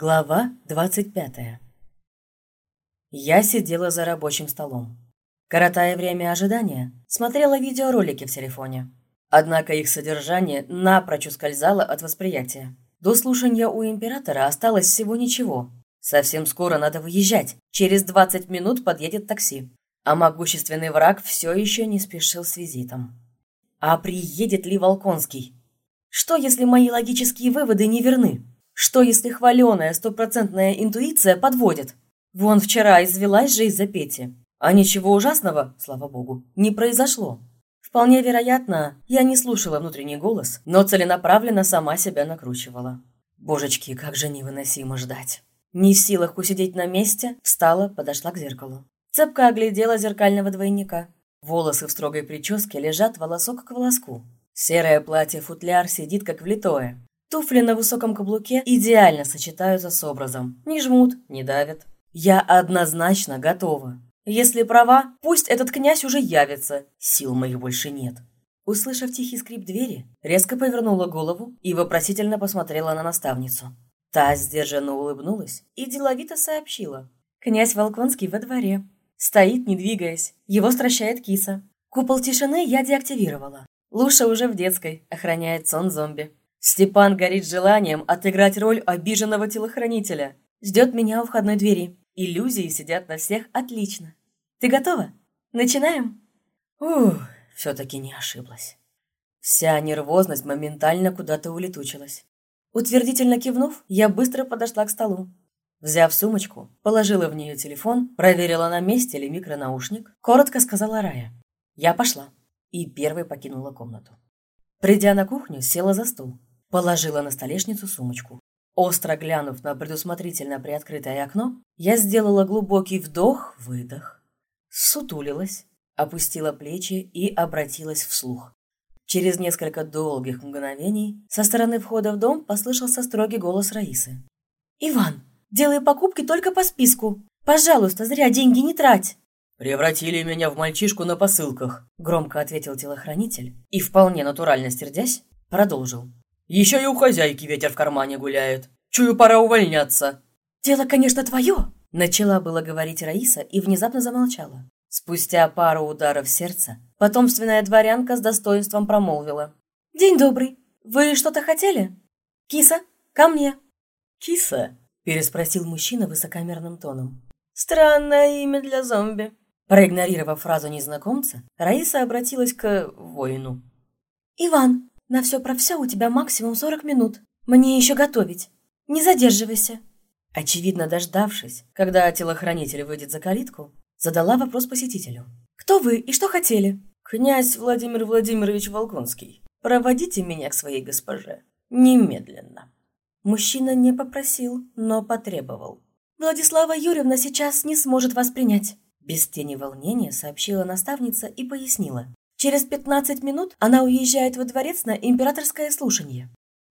Глава 25. Я сидела за рабочим столом. Коротая время ожидания, смотрела видеоролики в телефоне. Однако их содержание напрочь ускользало от восприятия. До слушания у императора осталось всего ничего. Совсем скоро надо выезжать. Через 20 минут подъедет такси. А могущественный враг все еще не спешил с визитом. А приедет ли Волконский? Что, если мои логические выводы не верны? Что, если хваленая стопроцентная интуиция подводит? Вон вчера извелась же из-за Пети. А ничего ужасного, слава богу, не произошло. Вполне вероятно, я не слушала внутренний голос, но целенаправленно сама себя накручивала. Божечки, как же невыносимо ждать. Не в силах усидеть на месте, встала, подошла к зеркалу. Цепко оглядела зеркального двойника. Волосы в строгой прическе лежат волосок к волоску. Серое платье-футляр сидит как влитое. Туфли на высоком каблуке идеально сочетаются с образом. Не жмут, не давят. Я однозначно готова. Если права, пусть этот князь уже явится. Сил моих больше нет. Услышав тихий скрип двери, резко повернула голову и вопросительно посмотрела на наставницу. Та сдержанно улыбнулась и деловито сообщила. Князь Волконский во дворе. Стоит, не двигаясь. Его стращает киса. Купол тишины я деактивировала. Луша уже в детской, охраняет сон зомби. Степан горит желанием отыграть роль обиженного телохранителя. Ждет меня у входной двери. Иллюзии сидят на всех отлично. Ты готова? Начинаем? Ух, все-таки не ошиблась. Вся нервозность моментально куда-то улетучилась. Утвердительно кивнув, я быстро подошла к столу. Взяв сумочку, положила в нее телефон, проверила, на месте ли микронаушник, коротко сказала Рая. Я пошла и первой покинула комнату. Придя на кухню, села за стол. Положила на столешницу сумочку. Остро глянув на предусмотрительно приоткрытое окно, я сделала глубокий вдох-выдох, сутулилась, опустила плечи и обратилась вслух. Через несколько долгих мгновений со стороны входа в дом послышался строгий голос Раисы. «Иван, делай покупки только по списку. Пожалуйста, зря деньги не трать!» «Превратили меня в мальчишку на посылках», — громко ответил телохранитель и, вполне натурально стердясь, продолжил. Еще и у хозяйки ветер в кармане гуляет. Чую, пора увольняться». «Дело, конечно, твое!» Начала было говорить Раиса и внезапно замолчала. Спустя пару ударов сердца потомственная дворянка с достоинством промолвила. «День добрый. Вы что-то хотели? Киса, ко мне!» «Киса?» – переспросил мужчина высокомерным тоном. «Странное имя для зомби». Проигнорировав фразу незнакомца, Раиса обратилась к воину. «Иван, на все про все у тебя максимум 40 минут. Мне еще готовить. Не задерживайся. Очевидно, дождавшись, когда телохранитель выйдет за калитку, задала вопрос посетителю. «Кто вы и что хотели?» «Князь Владимир Владимирович Волконский. Проводите меня к своей госпоже. Немедленно». Мужчина не попросил, но потребовал. «Владислава Юрьевна сейчас не сможет вас принять», без тени волнения сообщила наставница и пояснила. Через пятнадцать минут она уезжает во дворец на императорское слушание.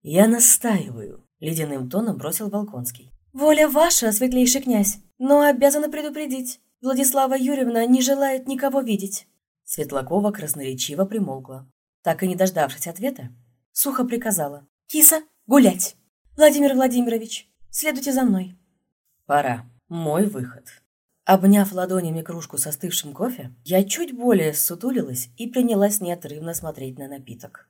«Я настаиваю», — ледяным тоном бросил Волконский. «Воля ваша, светлейший князь, но обязана предупредить. Владислава Юрьевна не желает никого видеть». Светлакова красноречиво примолкла. Так и не дождавшись ответа, сухо приказала. «Киса, гулять! Владимир Владимирович, следуйте за мной». «Пора. Мой выход». Обняв ладонями кружку со остывшим кофе, я чуть более сутулилась и принялась неотрывно смотреть на напиток.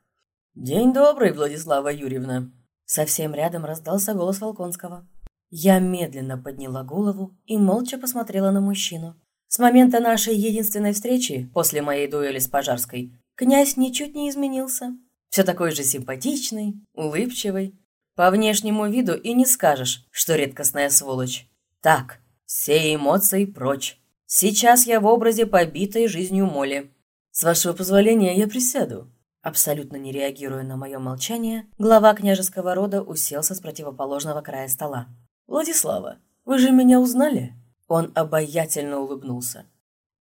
«День добрый, Владислава Юрьевна!» Совсем рядом раздался голос Волконского. Я медленно подняла голову и молча посмотрела на мужчину. С момента нашей единственной встречи, после моей дуэли с Пожарской, князь ничуть не изменился. Все такой же симпатичный, улыбчивый. По внешнему виду и не скажешь, что редкостная сволочь. Так, все эмоции прочь. Сейчас я в образе побитой жизнью Моли. С вашего позволения я присяду. Абсолютно не реагируя на мое молчание, глава княжеского рода уселся с противоположного края стола. «Владислава, вы же меня узнали?» Он обаятельно улыбнулся.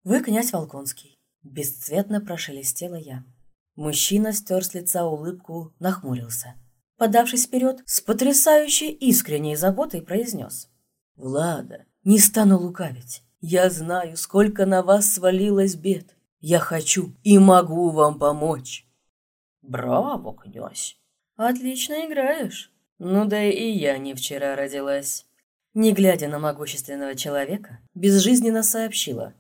«Вы князь Волконский». Бесцветно прошелестела я. Мужчина стер с лица улыбку, нахмурился. Подавшись вперед, с потрясающей искренней заботой произнес. «Влада, не стану лукавить. Я знаю, сколько на вас свалилось бед. Я хочу и могу вам помочь. Браво, князь. Отлично играешь. Ну да и я не вчера родилась. Не глядя на могущественного человека, безжизненно сообщила.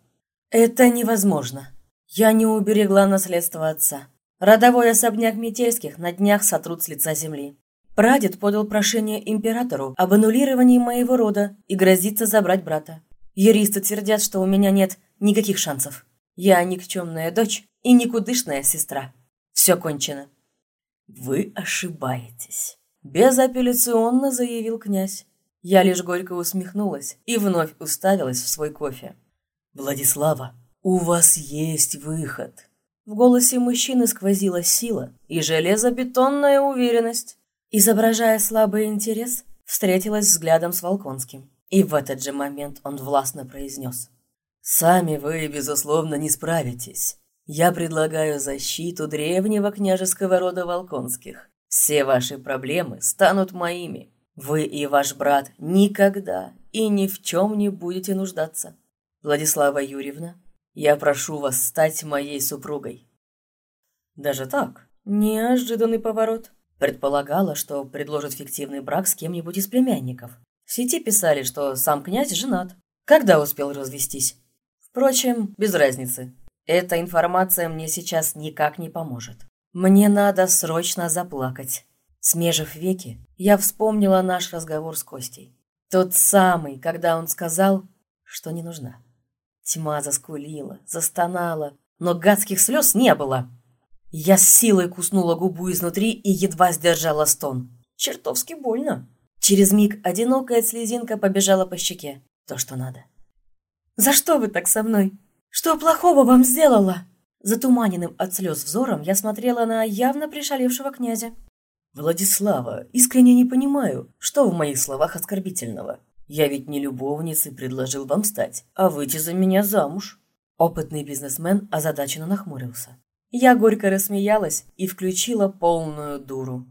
Это невозможно. Я не уберегла наследство отца. Родовой особняк Метельских на днях сотрут с лица земли. Прадед подал прошение императору об аннулировании моего рода и грозится забрать брата. Юристы твердят, что у меня нет никаких шансов. Я никчемная дочь и никудышная сестра. Все кончено. Вы ошибаетесь. Безапелляционно заявил князь. Я лишь горько усмехнулась и вновь уставилась в свой кофе. «Владислава, у вас есть выход!» В голосе мужчины сквозила сила и железобетонная уверенность. Изображая слабый интерес, встретилась взглядом с Волконским. И в этот же момент он властно произнес. «Сами вы, безусловно, не справитесь. Я предлагаю защиту древнего княжеского рода Волконских. Все ваши проблемы станут моими. Вы и ваш брат никогда и ни в чем не будете нуждаться. Владислава Юрьевна, я прошу вас стать моей супругой». Даже так? Неожиданный поворот. Предполагала, что предложит фиктивный брак с кем-нибудь из племянников. В сети писали, что сам князь женат. Когда успел развестись? Впрочем, без разницы. Эта информация мне сейчас никак не поможет. Мне надо срочно заплакать. Смежив веки, я вспомнила наш разговор с Костей. Тот самый, когда он сказал, что не нужна. Тьма заскулила, застонала, но гадских слез не было. Я с силой куснула губу изнутри и едва сдержала стон. Чертовски больно. Через миг одинокая слезинка побежала по щеке. То, что надо. «За что вы так со мной? Что плохого вам сделала?» Затуманенным от слез взором я смотрела на явно пришалевшего князя. «Владислава, искренне не понимаю, что в моих словах оскорбительного. Я ведь не любовницей предложил вам стать, а выйти за меня замуж». Опытный бизнесмен озадаченно нахмурился. Я горько рассмеялась и включила полную дуру.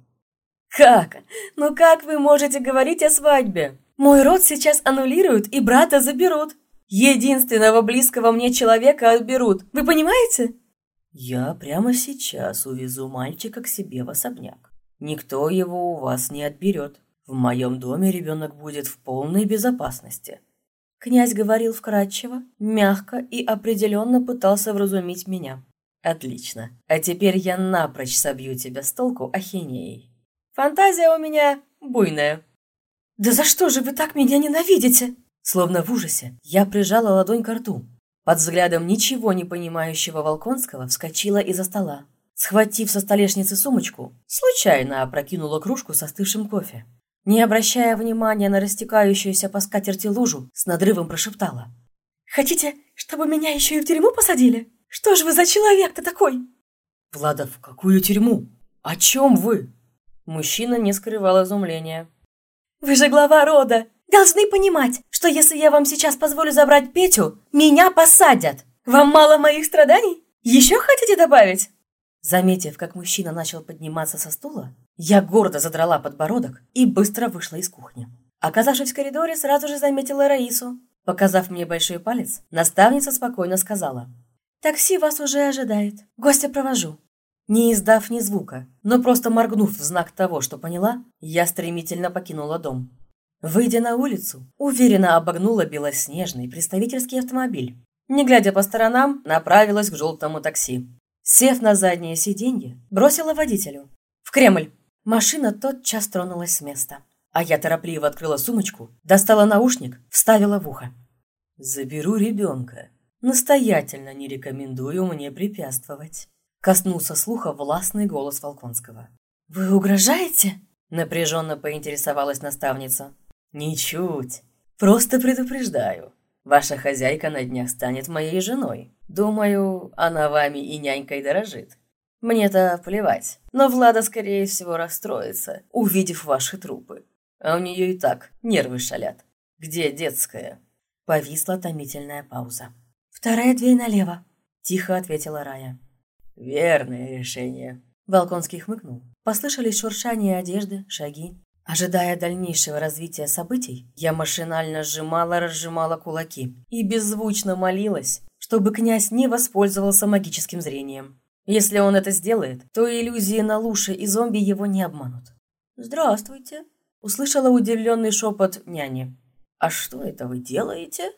«Как? Ну как вы можете говорить о свадьбе? Мой род сейчас аннулируют и брата заберут. Единственного близкого мне человека отберут. Вы понимаете?» «Я прямо сейчас увезу мальчика к себе в особняк. Никто его у вас не отберет. В моем доме ребенок будет в полной безопасности». Князь говорил вкратчиво, мягко и определенно пытался вразумить меня. Отлично. А теперь я напрочь собью тебя с толку ахинеей. Фантазия у меня буйная. Да за что же вы так меня ненавидите? Словно в ужасе, я прижала ладонь к рту. Под взглядом ничего не понимающего Волконского вскочила из-за стола. Схватив со столешницы сумочку, случайно опрокинула кружку со остывшим кофе. Не обращая внимания на растекающуюся по скатерти лужу, с надрывом прошептала. «Хотите, чтобы меня еще и в тюрьму посадили?» Что же вы за человек-то такой?» «Владов, какую тюрьму? О чем вы?» Мужчина не скрывал изумления. «Вы же глава рода! Должны понимать, что если я вам сейчас позволю забрать Петю, меня посадят! Вам мало моих страданий? Еще хотите добавить?» Заметив, как мужчина начал подниматься со стула, я гордо задрала подбородок и быстро вышла из кухни. Оказавшись в коридоре, сразу же заметила Раису. Показав мне большой палец, наставница спокойно сказала – Такси вас уже ожидает. Гостя провожу». Не издав ни звука, но просто моргнув в знак того, что поняла, я стремительно покинула дом. Выйдя на улицу, уверенно обогнула белоснежный представительский автомобиль. Не глядя по сторонам, направилась к желтому такси. Сев на заднее сиденье, бросила водителю. «В Кремль!» Машина тотчас тронулась с места. А я торопливо открыла сумочку, достала наушник, вставила в ухо. «Заберу ребенка», Настоятельно не рекомендую мне препятствовать. Коснулся слуха властный голос Волконского. «Вы угрожаете?» Напряженно поинтересовалась наставница. «Ничуть. Просто предупреждаю. Ваша хозяйка на днях станет моей женой. Думаю, она вами и нянькой дорожит. Мне-то плевать, но Влада, скорее всего, расстроится, увидев ваши трупы. А у нее и так нервы шалят. Где детская?» Повисла томительная пауза. «Вторая дверь налево», – тихо ответила Рая. «Верное решение», – Волконский хмыкнул. Послышались шуршание одежды, шаги. Ожидая дальнейшего развития событий, я машинально сжимала-разжимала кулаки и беззвучно молилась, чтобы князь не воспользовался магическим зрением. Если он это сделает, то иллюзии на Луше и зомби его не обманут. «Здравствуйте!» услышала удивленный шепот няни. «А что это вы делаете?»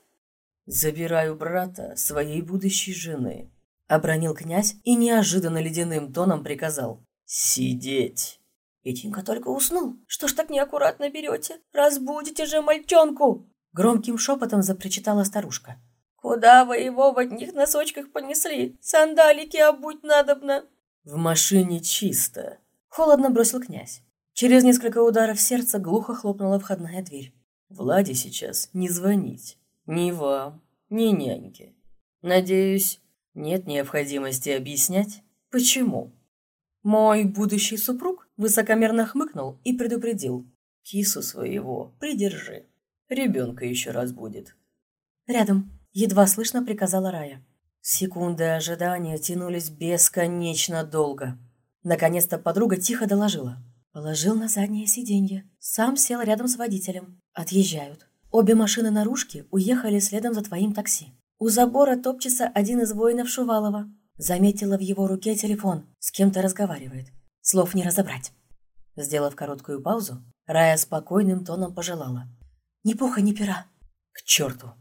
«Забираю брата своей будущей жены», — обронил князь и неожиданно ледяным тоном приказал. «Сидеть!» Петенька только уснул. Что ж так неаккуратно берете? Разбудите же мальчонку!» Громким шепотом запричитала старушка. «Куда вы его в одних носочках понесли? Сандалики обуть надобно!» «В машине чисто!» Холодно бросил князь. Через несколько ударов сердца глухо хлопнула входная дверь. «Владе сейчас не звонить. Ни вам, ни няньке. Надеюсь, нет необходимости объяснять, почему?» Мой будущий супруг высокомерно хмыкнул и предупредил. «Кису своего придержи. Ребенка еще раз будет». «Рядом», — едва слышно приказала Рая. Секунды ожидания тянулись бесконечно долго. Наконец-то подруга тихо доложила. Положил на заднее сиденье. Сам сел рядом с водителем. Отъезжают. Обе машины наружки уехали следом за твоим такси. У забора топчется один из воинов Шувалова. Заметила в его руке телефон. С кем-то разговаривает. Слов не разобрать. Сделав короткую паузу, Рая спокойным тоном пожелала. «Ни пуха, ни пера». «К черту!»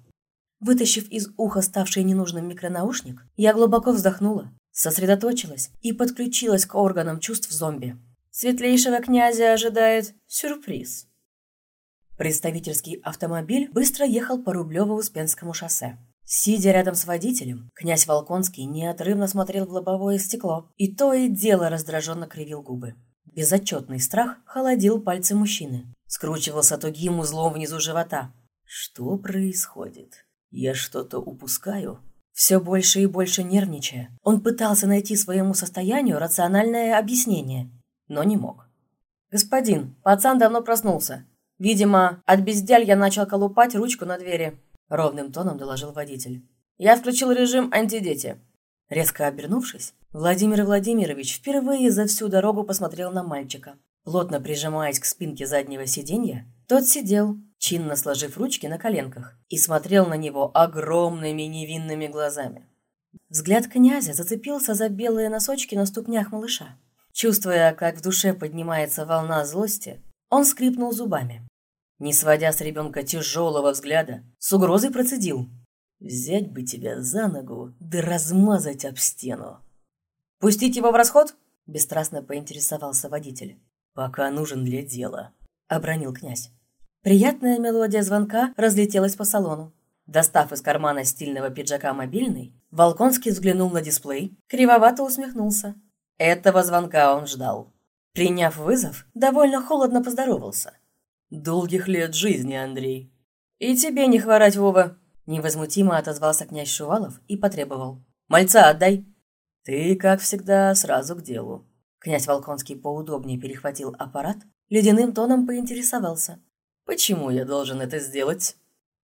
Вытащив из уха ставший ненужным микронаушник, я глубоко вздохнула, сосредоточилась и подключилась к органам чувств зомби. Светлейшего князя ожидает сюрприз. Представительский автомобиль быстро ехал по Рублево-Успенскому шоссе. Сидя рядом с водителем, князь Волконский неотрывно смотрел в лобовое стекло и то и дело раздраженно кривил губы. Безотчетный страх холодил пальцы мужчины, скручивался тугим узлом внизу живота. Что происходит? Я что-то упускаю? Все больше и больше нервничая, он пытался найти своему состоянию рациональное объяснение, но не мог. «Господин, пацан давно проснулся. Видимо, от безделья начал колупать ручку на двери. — ровным тоном доложил водитель. «Я включил режим антидети». Резко обернувшись, Владимир Владимирович впервые за всю дорогу посмотрел на мальчика. Плотно прижимаясь к спинке заднего сиденья, тот сидел, чинно сложив ручки на коленках, и смотрел на него огромными невинными глазами. Взгляд князя зацепился за белые носочки на ступнях малыша. Чувствуя, как в душе поднимается волна злости, он скрипнул зубами. Не сводя с ребенка тяжелого взгляда, с угрозой процедил. «Взять бы тебя за ногу, да размазать об стену!» «Пустить его в расход?» – бесстрастно поинтересовался водитель. «Пока нужен для дела», – обронил князь. Приятная мелодия звонка разлетелась по салону. Достав из кармана стильного пиджака мобильный, Волконский взглянул на дисплей, кривовато усмехнулся. Этого звонка он ждал. Приняв вызов, довольно холодно поздоровался – «Долгих лет жизни, Андрей!» «И тебе не хворать, Вова!» Невозмутимо отозвался князь Шувалов и потребовал. «Мальца отдай!» «Ты, как всегда, сразу к делу». Князь Волконский поудобнее перехватил аппарат, ледяным тоном поинтересовался. «Почему я должен это сделать?»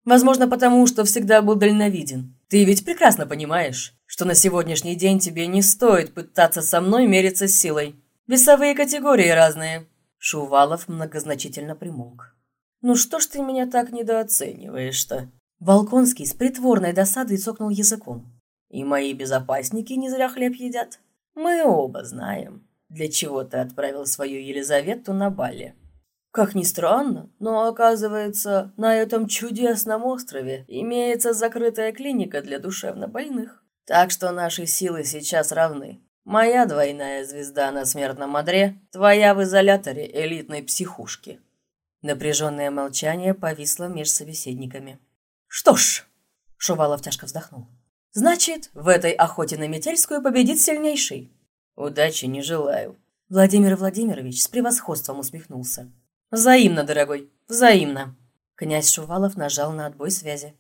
«Возможно, потому, что всегда был дальновиден. Ты ведь прекрасно понимаешь, что на сегодняшний день тебе не стоит пытаться со мной мериться силой. Весовые категории разные. Шувалов многозначительно примолк. «Ну что ж ты меня так недооцениваешь-то?» Волконский с притворной досадой цокнул языком. «И мои безопасники не зря хлеб едят. Мы оба знаем, для чего ты отправил свою Елизавету на Бали. Как ни странно, но оказывается, на этом чудесном острове имеется закрытая клиника для душевнобольных. Так что наши силы сейчас равны. Моя двойная звезда на смертном одре, твоя в изоляторе элитной психушки. Напряженное молчание повисло меж собеседниками. Что ж, Шувалов тяжко вздохнул. Значит, в этой охоте на Метельскую победит сильнейший. Удачи не желаю. Владимир Владимирович с превосходством усмехнулся. Взаимно, дорогой, взаимно. Князь Шувалов нажал на отбой связи.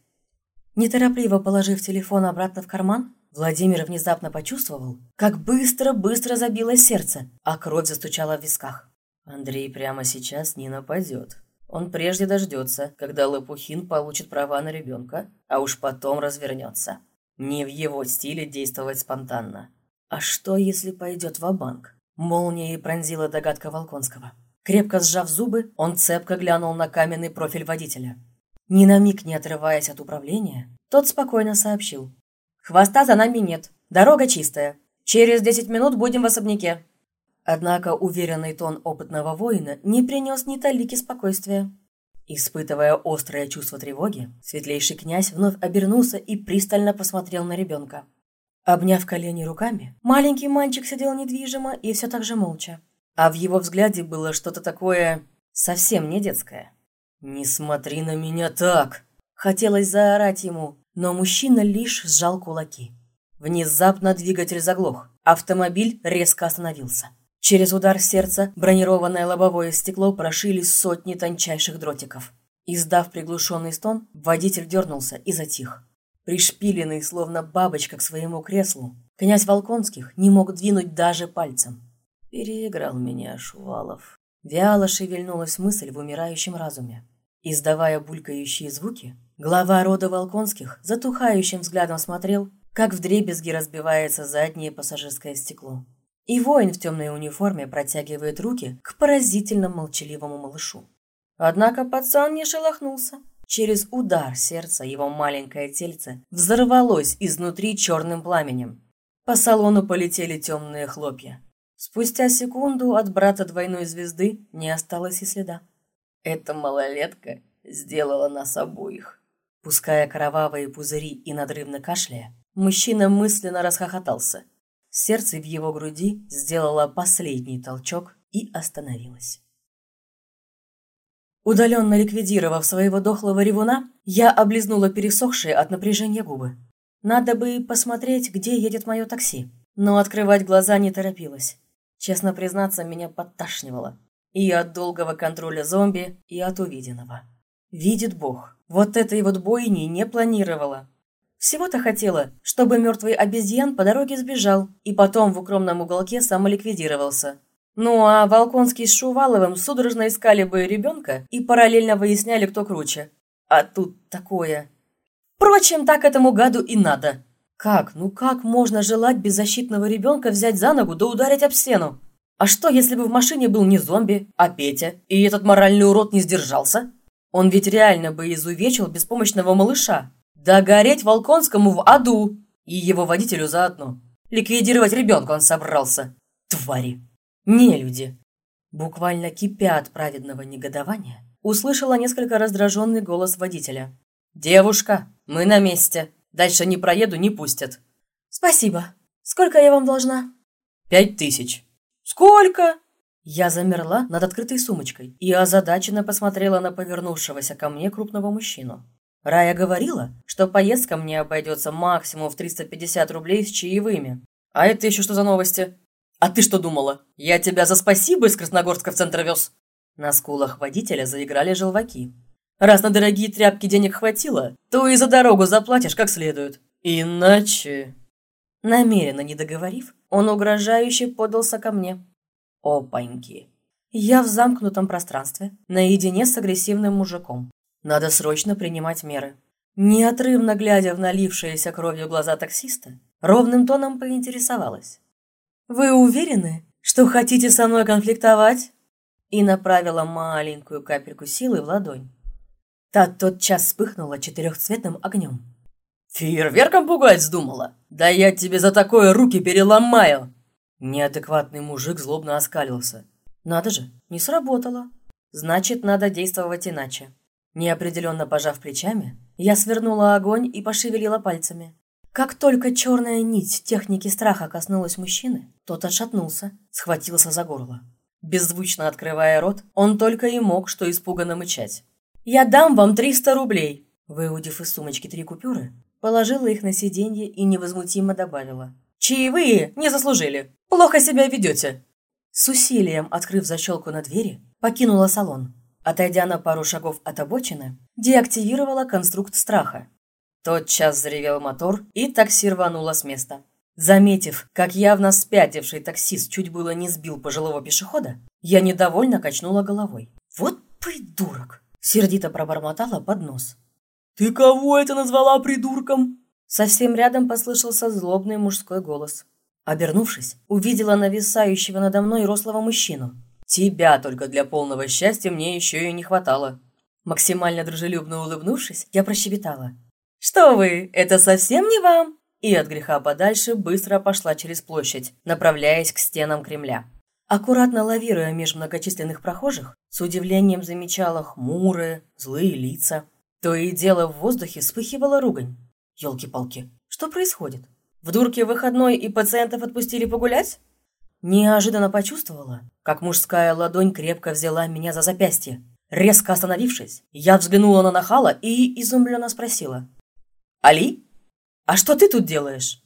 Неторопливо положив телефон обратно в карман, Владимир внезапно почувствовал, как быстро-быстро забилось сердце, а кровь застучала в висках. Андрей прямо сейчас не нападет. Он прежде дождется, когда Лопухин получит права на ребенка, а уж потом развернется. Не в его стиле действовать спонтанно. А что, если пойдет в банк Молнией пронзила догадка Волконского. Крепко сжав зубы, он цепко глянул на каменный профиль водителя. Ни на миг не отрываясь от управления, тот спокойно сообщил. Хвоста за нами нет. Дорога чистая. Через десять минут будем в особняке». Однако уверенный тон опытного воина не принес ни талики спокойствия. Испытывая острое чувство тревоги, светлейший князь вновь обернулся и пристально посмотрел на ребенка. Обняв колени руками, маленький мальчик сидел недвижимо и все так же молча. А в его взгляде было что-то такое совсем не детское. «Не смотри на меня так!» Хотелось заорать ему, но мужчина лишь сжал кулаки. Внезапно двигатель заглох. Автомобиль резко остановился. Через удар сердца бронированное лобовое стекло прошили сотни тончайших дротиков. Издав приглушенный стон, водитель дернулся и затих. Пришпиленный, словно бабочка, к своему креслу, князь Волконских не мог двинуть даже пальцем. «Переиграл меня Шувалов». Вяло шевельнулась мысль в умирающем разуме. Издавая булькающие звуки, глава рода Волконских затухающим взглядом смотрел, как вдребезги разбивается заднее пассажирское стекло. И воин в темной униформе протягивает руки к поразительно молчаливому малышу. Однако пацан не шелохнулся. Через удар сердца его маленькое тельце взорвалось изнутри черным пламенем. По салону полетели темные хлопья. Спустя секунду от брата двойной звезды не осталось и следа. Эта малолетка сделала нас обоих. Пуская кровавые пузыри и надрывно кашляя, мужчина мысленно расхохотался. Сердце в его груди сделало последний толчок и остановилось. Удаленно ликвидировав своего дохлого ревуна, я облизнула пересохшие от напряжения губы. Надо бы посмотреть, где едет мое такси. Но открывать глаза не торопилась. Честно признаться, меня подташнивало. И от долгого контроля зомби, и от увиденного. Видит Бог, вот этой вот бойни не планировала. Всего-то хотела, чтобы мертвый обезьян по дороге сбежал и потом в укромном уголке самоликвидировался. Ну а Волконский с Шуваловым судорожно искали бы ребенка и параллельно выясняли, кто круче. А тут такое. Впрочем, так этому гаду и надо. Как, ну как можно желать беззащитного ребенка взять за ногу да ударить об стену? А что, если бы в машине был не зомби, а Петя, и этот моральный урод не сдержался? Он ведь реально бы изувечил беспомощного малыша. Да гореть Волконскому в аду! И его водителю заодно. Ликвидировать ребенка он собрался. Твари! Не люди! Буквально кипя от праведного негодования, услышала несколько раздраженный голос водителя. «Девушка, мы на месте. Дальше не проеду, не пустят». «Спасибо. Сколько я вам должна?» «Пять тысяч». «Сколько?» Я замерла над открытой сумочкой и озадаченно посмотрела на повернувшегося ко мне крупного мужчину. Рая говорила, что поездка мне обойдется максимум в 350 рублей с чаевыми. А это еще что за новости? А ты что думала? Я тебя за спасибо из Красногорска в центр вез? На скулах водителя заиграли желваки. Раз на дорогие тряпки денег хватило, то и за дорогу заплатишь как следует. Иначе... Намеренно не договорив, он угрожающе подался ко мне. Опаньки. Я в замкнутом пространстве, наедине с агрессивным мужиком. Надо срочно принимать меры. Неотрывно глядя в налившиеся кровью глаза таксиста, ровным тоном поинтересовалась. «Вы уверены, что хотите со мной конфликтовать?» И направила маленькую капельку силы в ладонь. Та тотчас вспыхнула четырехцветным огнем. «Фейерверком пугать вздумала? Да я тебе за такое руки переломаю!» Неадекватный мужик злобно оскалился. «Надо же, не сработало. Значит, надо действовать иначе». Неопределенно пожав плечами, я свернула огонь и пошевелила пальцами. Как только черная нить техники страха коснулась мужчины, тот отшатнулся, схватился за горло. Беззвучно открывая рот, он только и мог что испуганно мычать. «Я дам вам триста рублей!» Выудив из сумочки три купюры, положила их на сиденье и невозмутимо добавила. «Чаевые не заслужили! Плохо себя ведете!» С усилием, открыв защелку на двери, покинула салон. Отойдя на пару шагов от обочины, деактивировала конструкт страха. Тотчас заревел мотор, и такси рвануло с места. Заметив, как явно спятивший таксист чуть было не сбил пожилого пешехода, я недовольно качнула головой. «Вот придурок!» – сердито пробормотала под нос. «Ты кого это назвала придурком?» Совсем рядом послышался злобный мужской голос. Обернувшись, увидела нависающего надо мной рослого мужчину – Тебя только для полного счастья мне еще и не хватало. Максимально дружелюбно улыбнувшись, я прощебетала. «Что вы, это совсем не вам?» И от греха подальше быстро пошла через площадь, направляясь к стенам Кремля. Аккуратно лавируя меж многочисленных прохожих, с удивлением замечала хмурые, злые лица. То и дело в воздухе вспыхивала ругань. Ёлки-палки, что происходит? В дурке выходной и пациентов отпустили погулять? Неожиданно почувствовала, как мужская ладонь крепко взяла меня за запястье. Резко остановившись, я взглянула на нахала и изумленно спросила. «Али, а что ты тут делаешь?»